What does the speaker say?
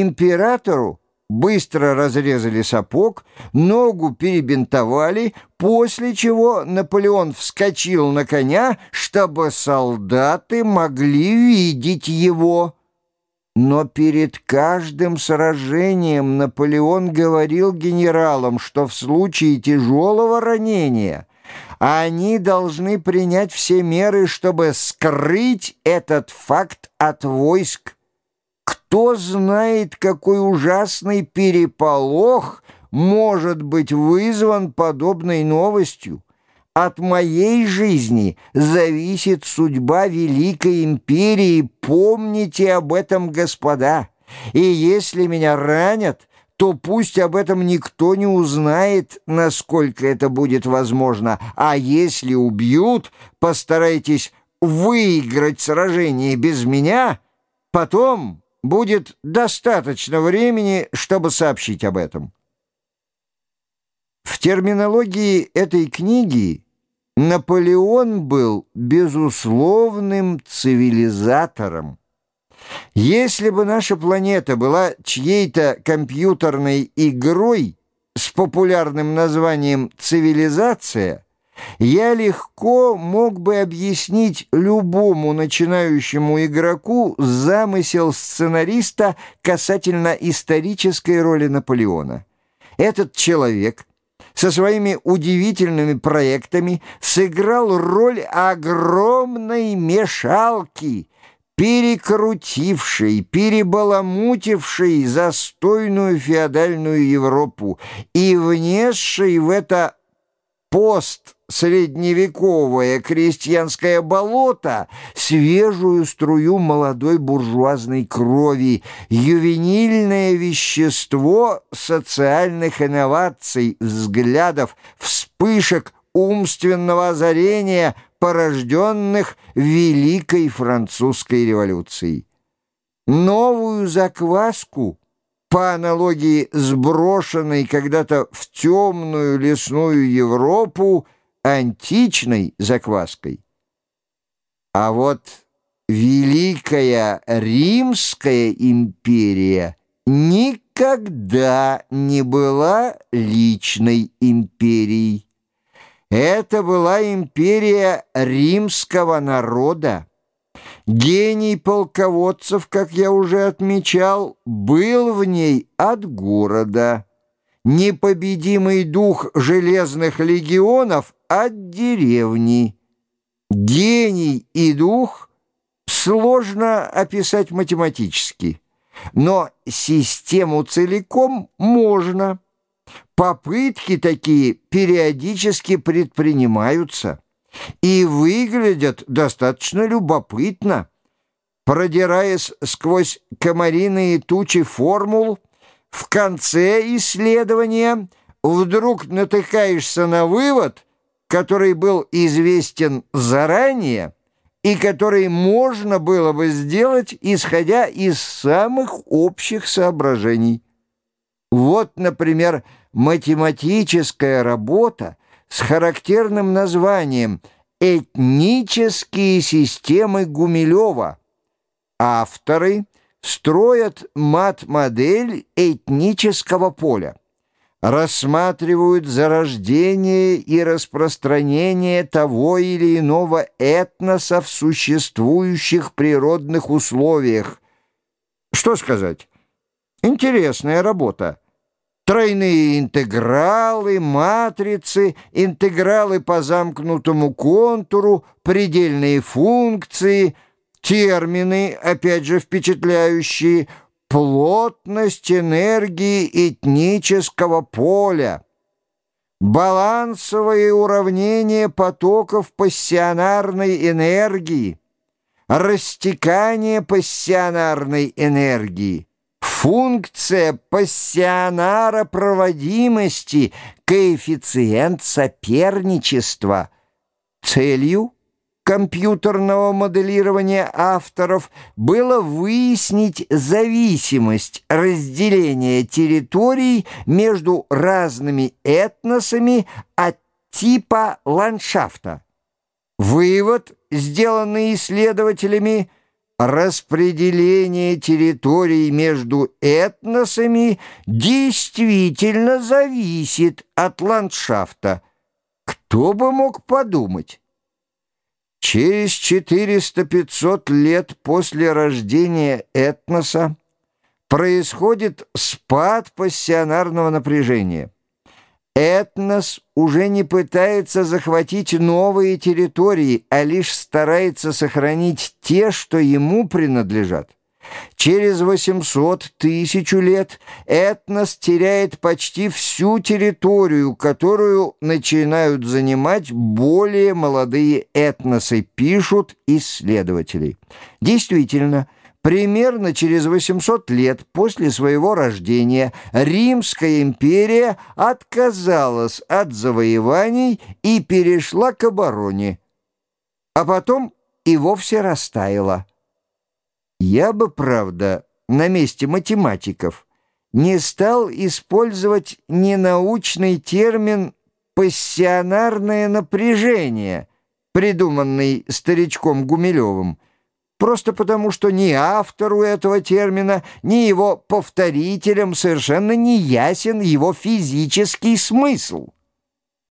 Императору быстро разрезали сапог, ногу перебинтовали, после чего Наполеон вскочил на коня, чтобы солдаты могли видеть его. Но перед каждым сражением Наполеон говорил генералам, что в случае тяжелого ранения они должны принять все меры, чтобы скрыть этот факт от войск. Кто знает, какой ужасный переполох может быть вызван подобной новостью? От моей жизни зависит судьба Великой Империи. Помните об этом, господа. И если меня ранят, то пусть об этом никто не узнает, насколько это будет возможно. А если убьют, постарайтесь выиграть сражение без меня. Потом будет достаточно времени, чтобы сообщить об этом. В терминологии этой книги Наполеон был безусловным цивилизатором. Если бы наша планета была чьей-то компьютерной игрой с популярным названием «цивилизация», я легко мог бы объяснить любому начинающему игроку замысел сценариста касательно исторической роли Наполеона. Этот человек – со своими удивительными проектами сыграл роль огромной мешалки, перекрутившей, перебаламутившей застойную феодальную Европу и внесшей в это постсредневековое крестьянское болото свежую струю молодой буржуазной крови, ювенильное вещество социальных инноваций, взглядов, вспышек умственного озарения, порожденных Великой Французской революцией. Новую закваску – по аналогии с брошенной когда-то в темную лесную Европу античной закваской. А вот Великая Римская империя никогда не была личной империей. Это была империя римского народа. Гений полководцев, как я уже отмечал, был в ней от города. Непобедимый дух железных легионов от деревни. Гений и дух сложно описать математически, но систему целиком можно. Попытки такие периодически предпринимаются и выглядят достаточно любопытно. Продираясь сквозь комариные тучи формул, в конце исследования вдруг натыкаешься на вывод, который был известен заранее и который можно было бы сделать, исходя из самых общих соображений. Вот, например, математическая работа, с характерным названием «Этнические системы Гумилева». Авторы строят мат-модель этнического поля, рассматривают зарождение и распространение того или иного этноса в существующих природных условиях. Что сказать? Интересная работа тройные интегралы, матрицы, интегралы по замкнутому контуру, предельные функции, термины, опять же впечатляющие, плотность энергии этнического поля, балансовое уравнение потоков пассионарной энергии, растекание пассионарной энергии, Функция пассионара проводимости, коэффициент соперничества. Целью компьютерного моделирования авторов было выяснить зависимость разделения территорий между разными этносами от типа ландшафта. Вывод, сделанный исследователями – распределение территорий между этносами действительно зависит от ландшафта. Кто бы мог подумать? Через 400-500 лет после рождения этноса происходит спад пассионарного напряжения. Этнос уже не пытается захватить новые территории, а лишь старается сохранить те, что ему принадлежат. Через 800 тысячу лет этнос теряет почти всю территорию, которую начинают занимать более молодые этносы, пишут исследователи. Действительно, Примерно через 800 лет после своего рождения Римская империя отказалась от завоеваний и перешла к обороне, а потом и вовсе растаяла. Я бы, правда, на месте математиков не стал использовать ненаучный термин «пассионарное напряжение», придуманный старичком Гумилевым, просто потому, что ни автору этого термина, ни его повторителям совершенно не ясен его физический смысл.